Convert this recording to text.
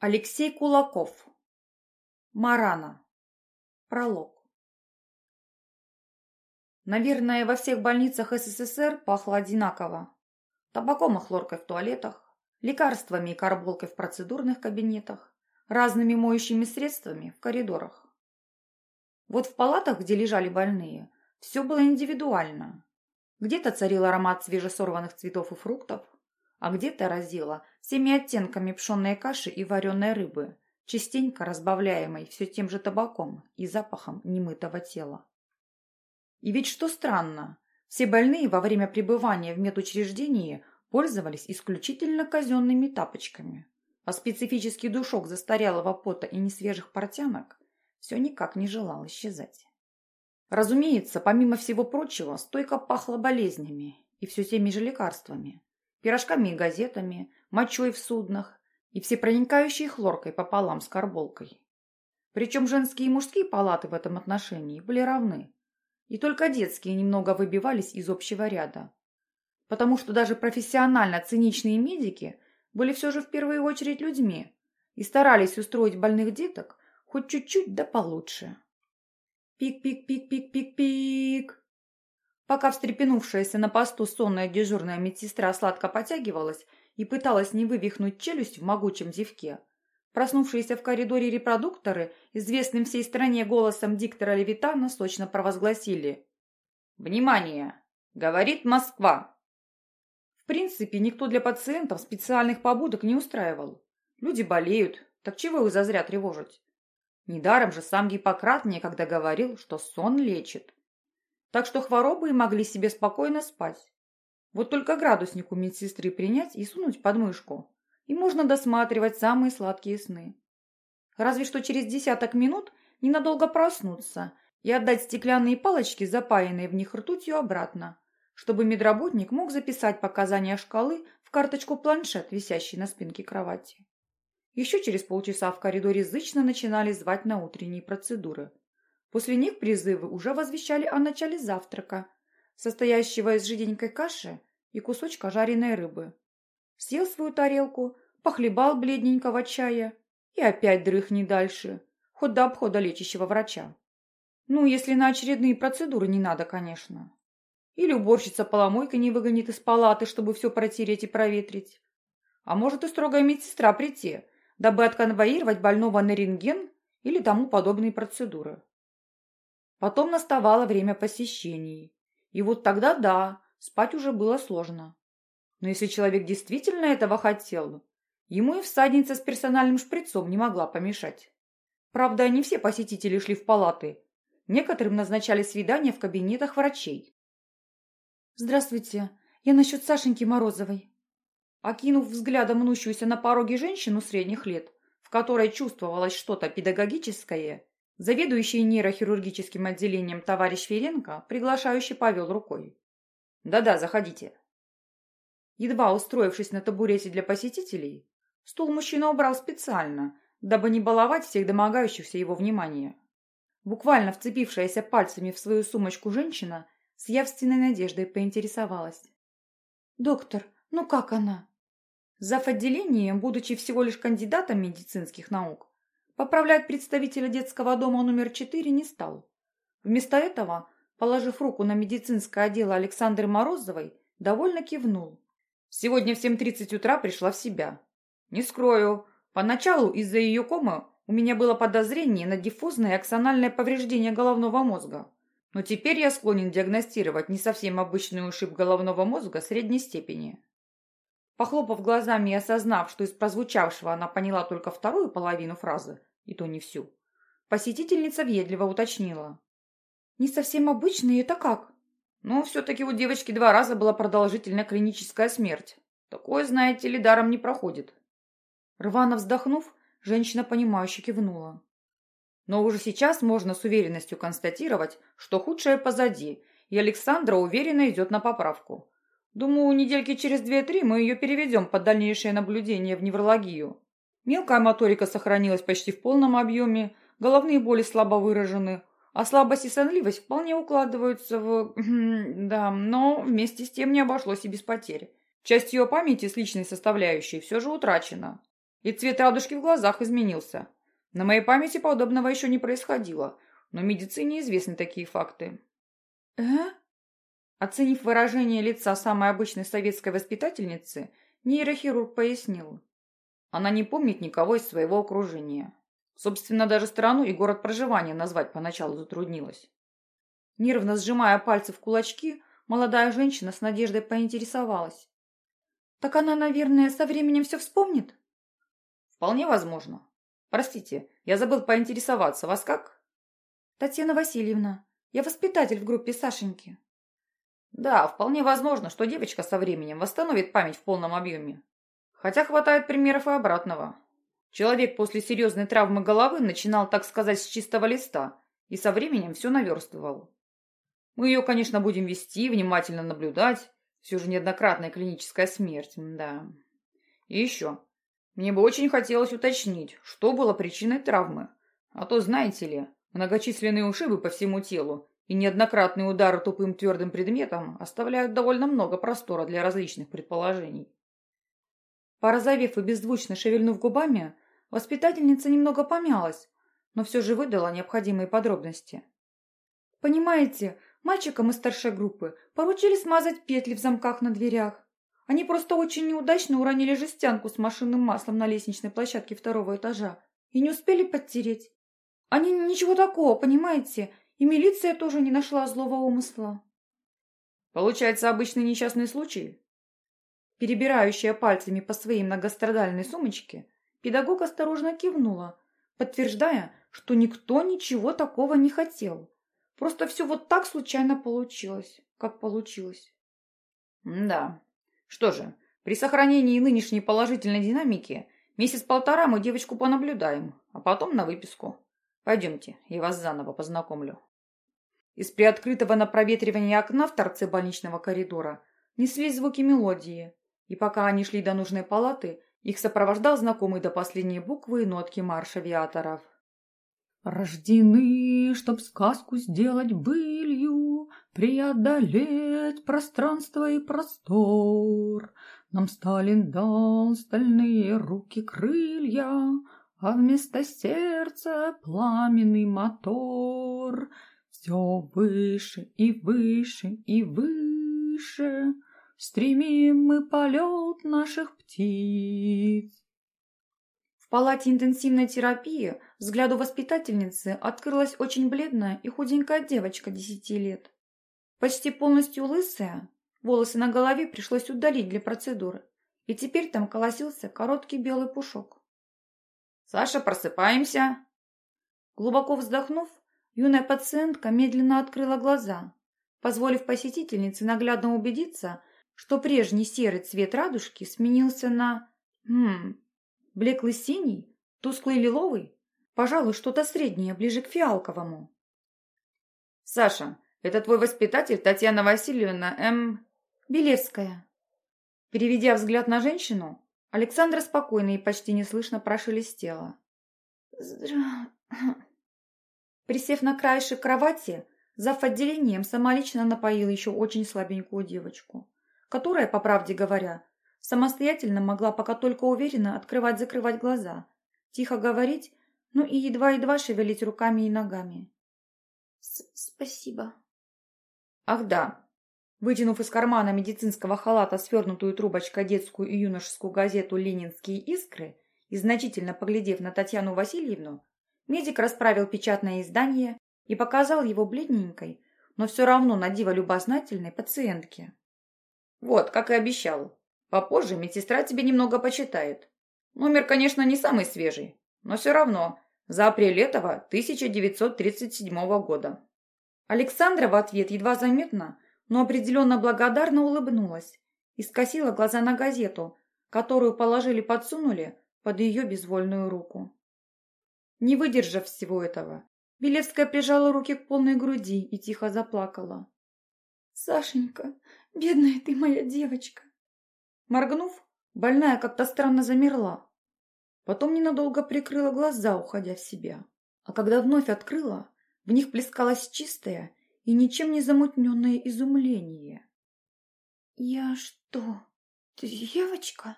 Алексей Кулаков. Марана. Пролог. Наверное, во всех больницах СССР пахло одинаково. Табаком и хлоркой в туалетах, лекарствами и карболкой в процедурных кабинетах, разными моющими средствами в коридорах. Вот в палатах, где лежали больные, все было индивидуально. Где-то царил аромат свежесорванных цветов и фруктов, а где-то разило всеми оттенками пшенной каши и вареной рыбы, частенько разбавляемой все тем же табаком и запахом немытого тела. И ведь что странно, все больные во время пребывания в медучреждении пользовались исключительно казенными тапочками, а специфический душок застарелого пота и несвежих портянок все никак не желал исчезать. Разумеется, помимо всего прочего, стойко пахло болезнями и все теми же лекарствами, пирожками и газетами, мочой в суднах и всепроникающей хлоркой пополам с карболкой. Причем женские и мужские палаты в этом отношении были равны. И только детские немного выбивались из общего ряда. Потому что даже профессионально циничные медики были все же в первую очередь людьми и старались устроить больных деток хоть чуть-чуть да получше. Пик-пик-пик-пик-пик-пик. Пока встрепенувшаяся на посту сонная дежурная медсестра сладко потягивалась и пыталась не вывихнуть челюсть в могучем зевке, проснувшиеся в коридоре репродукторы, известным всей стране голосом диктора Левитана, сочно провозгласили «Внимание! Говорит Москва!» В принципе, никто для пациентов специальных побудок не устраивал. Люди болеют, так чего их зазря тревожить? Недаром же сам Гиппократ некогда говорил, что сон лечит. Так что хворобы и могли себе спокойно спать. Вот только градусник у медсестры принять и сунуть под мышку, и можно досматривать самые сладкие сны. Разве что через десяток минут ненадолго проснуться и отдать стеклянные палочки, запаянные в них ртутью, обратно, чтобы медработник мог записать показания шкалы в карточку-планшет, висящий на спинке кровати. Еще через полчаса в коридоре зычно начинали звать на утренние процедуры. После них призывы уже возвещали о начале завтрака, состоящего из жиденькой каши и кусочка жареной рыбы. Съел свою тарелку, похлебал бледненького чая и опять дрых не дальше, хоть до обхода лечащего врача. Ну, если на очередные процедуры не надо, конечно. Или уборщица поломойка не выгонит из палаты, чтобы все протереть и проветрить. А может и строгая медсестра прийти, дабы отконвоировать больного на рентген или тому подобные процедуры. Потом наставало время посещений. И вот тогда да, спать уже было сложно. Но если человек действительно этого хотел, ему и всадница с персональным шприцом не могла помешать. Правда, не все посетители шли в палаты. Некоторым назначали свидания в кабинетах врачей. «Здравствуйте, я насчет Сашеньки Морозовой». Окинув взглядом мнущуюся на пороге женщину средних лет, в которой чувствовалось что-то педагогическое, Заведующий нейрохирургическим отделением товарищ Ференко приглашающе повел рукой. «Да-да, заходите». Едва устроившись на табурете для посетителей, стул мужчина убрал специально, дабы не баловать всех домогающихся его внимания. Буквально вцепившаяся пальцами в свою сумочку женщина с явственной надеждой поинтересовалась. «Доктор, ну как она?» Зав. отделением, будучи всего лишь кандидатом медицинских наук, Поправлять представителя детского дома номер 4 не стал. Вместо этого, положив руку на медицинское отдело Александры Морозовой, довольно кивнул. Сегодня в 7.30 утра пришла в себя. Не скрою, поначалу из-за ее комы у меня было подозрение на диффузное аксональное повреждение головного мозга. Но теперь я склонен диагностировать не совсем обычный ушиб головного мозга средней степени. Похлопав глазами и осознав, что из прозвучавшего она поняла только вторую половину фразы, и то не всю. Посетительница въедливо уточнила. «Не совсем обычный, это как?» «Ну, все-таки у девочки два раза была продолжительная клиническая смерть. Такое, знаете ли, даром не проходит». Рвано вздохнув, женщина, понимающе кивнула. Но уже сейчас можно с уверенностью констатировать, что худшее позади, и Александра уверенно идет на поправку. Думаю, недельки через две-три мы ее переведем под дальнейшее наблюдение в неврологию. Мелкая моторика сохранилась почти в полном объеме, головные боли слабо выражены, а слабость и сонливость вполне укладываются в... да, но вместе с тем не обошлось и без потерь. Часть ее памяти с личной составляющей все же утрачена. И цвет радужки в глазах изменился. На моей памяти подобного еще не происходило, но медицине известны такие факты. «Э?» Оценив выражение лица самой обычной советской воспитательницы, нейрохирург пояснил. Она не помнит никого из своего окружения. Собственно, даже страну и город проживания назвать поначалу затруднилась. Нервно сжимая пальцы в кулачки, молодая женщина с надеждой поинтересовалась. «Так она, наверное, со временем все вспомнит?» «Вполне возможно. Простите, я забыл поинтересоваться. Вас как?» «Татьяна Васильевна. Я воспитатель в группе Сашеньки». «Да, вполне возможно, что девочка со временем восстановит память в полном объеме. Хотя хватает примеров и обратного. Человек после серьезной травмы головы начинал, так сказать, с чистого листа и со временем все наверстывал. Мы ее, конечно, будем вести, внимательно наблюдать. Все же неоднократная клиническая смерть, да. И еще. Мне бы очень хотелось уточнить, что было причиной травмы. А то, знаете ли, многочисленные ушибы по всему телу и неоднократные удары тупым твердым предметом оставляют довольно много простора для различных предположений. Порозовев и беззвучно шевельнув губами, воспитательница немного помялась, но все же выдала необходимые подробности. «Понимаете, мальчикам из старшей группы поручили смазать петли в замках на дверях. Они просто очень неудачно уронили жестянку с машинным маслом на лестничной площадке второго этажа и не успели подтереть. Они ничего такого, понимаете, и милиция тоже не нашла злого умысла». «Получается обычный несчастный случай?» Перебирающая пальцами по своей многострадальной сумочке, педагог осторожно кивнула, подтверждая, что никто ничего такого не хотел. Просто все вот так случайно получилось, как получилось. да. Что же, при сохранении нынешней положительной динамики месяц-полтора мы девочку понаблюдаем, а потом на выписку. Пойдемте, я вас заново познакомлю. Из приоткрытого на проветривание окна в торце больничного коридора неслись звуки мелодии, и пока они шли до нужной палаты, их сопровождал знакомый до последней буквы и нотки марш авиаторов. Рождены, чтоб сказку сделать былью, Преодолеть пространство и простор. Нам Сталин дал стальные руки крылья, А вместо сердца пламенный мотор. Все выше и выше и выше — Стремим мы полет наших птиц. В палате интенсивной терапии взгляду воспитательницы открылась очень бледная и худенькая девочка десяти лет. Почти полностью лысая, волосы на голове пришлось удалить для процедуры, и теперь там колосился короткий белый пушок. «Саша, просыпаемся!» Глубоко вздохнув, юная пациентка медленно открыла глаза, позволив посетительнице наглядно убедиться, что прежний серый цвет радужки сменился на... Хм... Блеклый синий? Тусклый лиловый? Пожалуй, что-то среднее, ближе к фиалковому. «Саша, это твой воспитатель Татьяна Васильевна М...» «Белевская». Переведя взгляд на женщину, Александра спокойно и почти неслышно прошелестела. «Здра...» Присев на краешек кровати, зав. отделением самолично напоил еще очень слабенькую девочку которая, по правде говоря, самостоятельно могла пока только уверенно открывать-закрывать глаза, тихо говорить, ну и едва-едва шевелить руками и ногами. «Спасибо». «Ах да!» Вытянув из кармана медицинского халата свернутую трубочкой детскую и юношескую газету «Ленинские искры» и значительно поглядев на Татьяну Васильевну, медик расправил печатное издание и показал его бледненькой, но все равно на диво любознательной пациентке. Вот, как и обещал. Попозже медсестра тебе немного почитает. Номер, конечно, не самый свежий, но все равно за апрель этого 1937 года. Александра в ответ едва заметно, но определенно благодарно улыбнулась и скосила глаза на газету, которую положили-подсунули под ее безвольную руку. Не выдержав всего этого, Белевская прижала руки к полной груди и тихо заплакала. «Сашенька, Бедная ты моя девочка. Моргнув, больная как-то странно замерла. Потом ненадолго прикрыла глаза, уходя в себя. А когда вновь открыла, в них плескалось чистое и ничем не замутненное изумление. «Я что, девочка?»